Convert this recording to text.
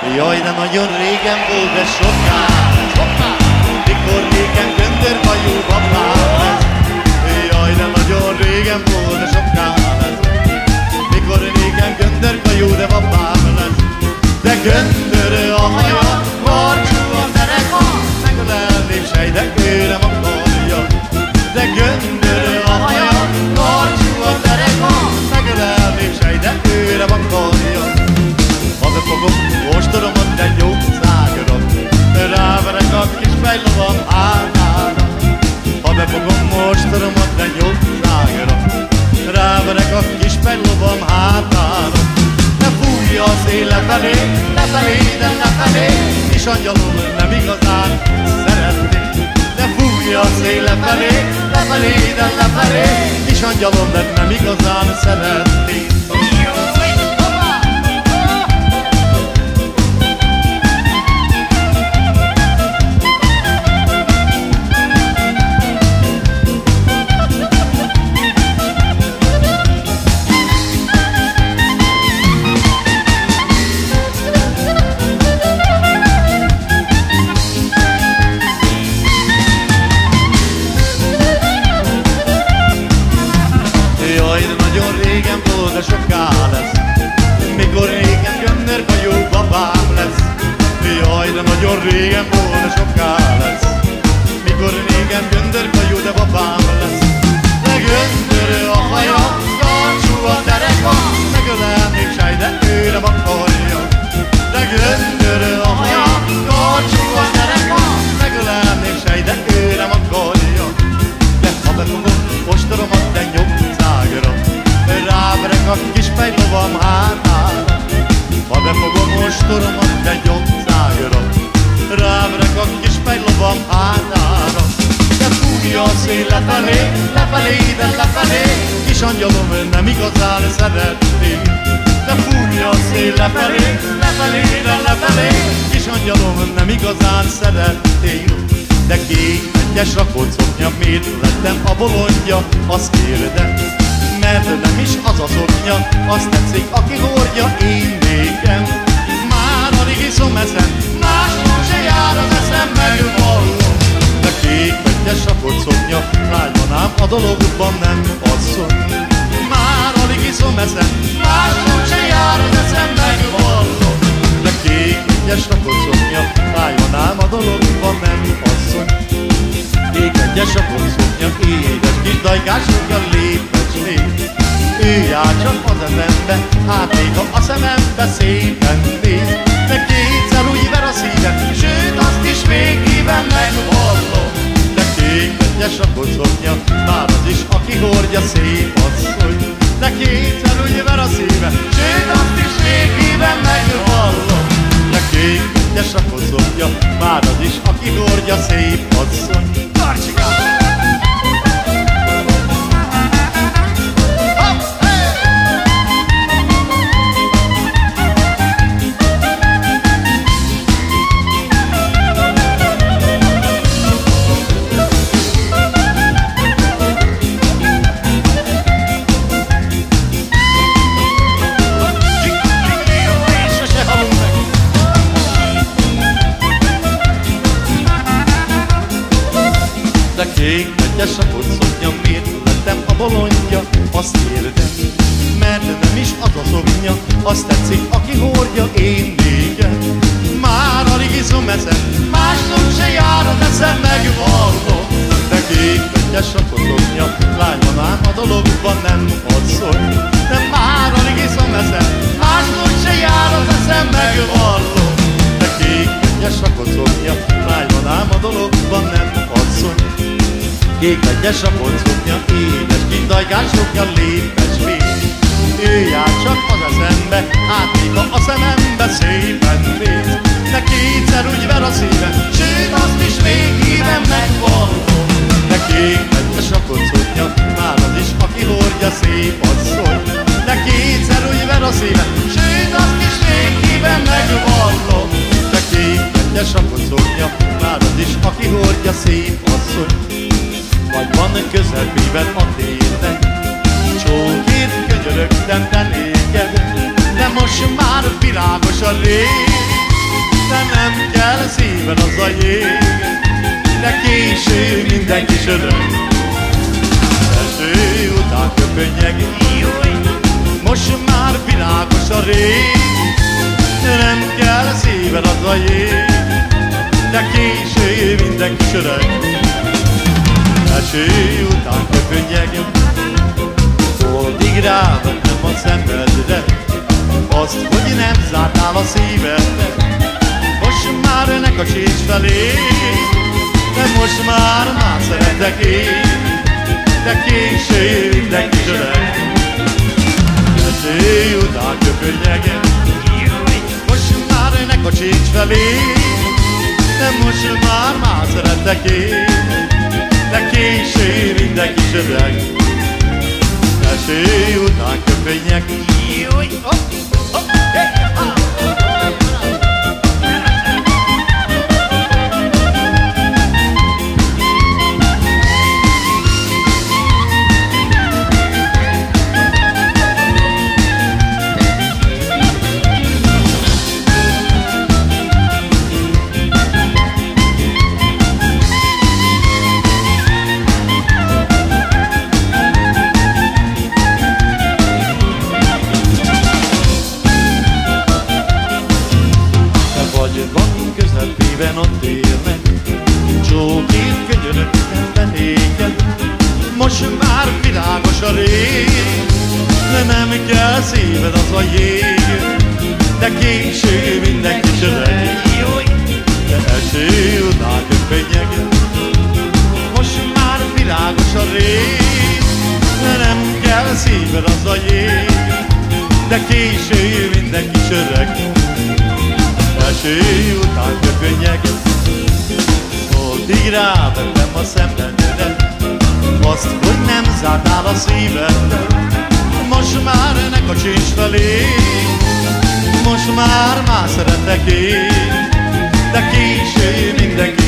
Jaj, de nagyon régen volt, de soká, mikor néken göndörhajú babám. Jaj, de nagyon régen volt, de soká lesz, mikor néken göndörhajú, de babám lesz. De göndör szél lefelé, lefelé, de lefelé, és angyalom nem igazán szeretné. Ne fújja a szél lefelé, lefelé, de lefelé, és angyalom nem igazán szeretné. Lesz. Mikor régen gönnör jó babám lesz. Jaj, de nagyon régen volt, de soká lesz. Mikor régen göndör jó, de babám lesz. De göndör a haja, karcsú a dereka a kis fejlovam hátára Ha befogom ostoromat, de nyomzágra Ráverek a kis fejlovam hátára De fújja a szél lefelé, lefelé, de lefelé. Kis angyalom nem igazán szeretné. De fújja a szél lefelé, lefelé, de lefelé. Kis angyalom nem igazán szeretné. De kék egyes rakott szoknya, miért lettem a bolondja, azt kérdem. Mert nem is szoknya, azt tetszik, aki hordja én nékem. Már alig iszom eszem, máshol se jár az eszem, megvallom. De kék egyes rakott szoknya, lágyban ám a dologban nem asszony. Már alig iszom eszem, máshol se jár az eszem, megvallom. De kék egyes rakott szoknya, lágyban ám a dologban nem asszony. Kék egyes a szoknya, édes kis dajkás a lép. Jár csak az eszembe, hát még ha a szemembe szépen néz. De kétszer úgy ver a szívem, sőt azt is végében megvallom. De kék egyes a szoknya, már az is, aki hordja szép asszony. De kétszer úgy ver a szívem, sőt azt is végében megvallom. De kék egyes a szoknya, már az is, aki hordja szép asszony. Tartsikám! Bolondja, azt kérdem. Mert nem is az a szoknya, azt tetszik, aki hordja én nékem. Már alig iszom eszem, másnap se jár az eszem, megvallom. De kék egyes a szoknya, lány van ám a dologban nem asszony. De már alig iszom eszem, másnap se jár az eszem, megvallom. De kék egyes a szoknya, lány van ám a dologban nem asszony. Kék egyes a szoknya, édes kis dajkás sokja, lépes. Ő jár csak az eszembe, hát még a szemembe szépen néz. De kétszer úgy ver a szívem, sőt azt is végében megvallom. De kék egyes a szoknya, Vagy van közepében a térnek Csókét könyörögtem te néked De most már virágos a rég De nem kell szíved az a jég De késő mindenki sörög Eső után köpönyeg Most már világos a rég Nem kell szíved az a jég De késő mindenki sörög Eső után köpönyeg Holdig rávettem a szemedre Azt, hogy nem zártál a szívedre. Most már ne kacsíts felé De most már már szeretek én. De késő mindenki zsöreg Eső után köpönyeg Most már ne kacsíts felé De most már már szeretek én De késő mindenki zsöreg Eső után köpönyek Júj, hopp, hopp, hey, ha. Te szíved az a jég. De késő mindenki söreg De eső után köpönyeg Most már világos a rég De nem kell szíved az a jég. De késő mindenki söreg Eső után köpönyeg Holdig rávettem a szemedre Azt, hogy nem zártál a szívedre Most már ne kacsincs felé. Most már már szeretek én. De késő mindenki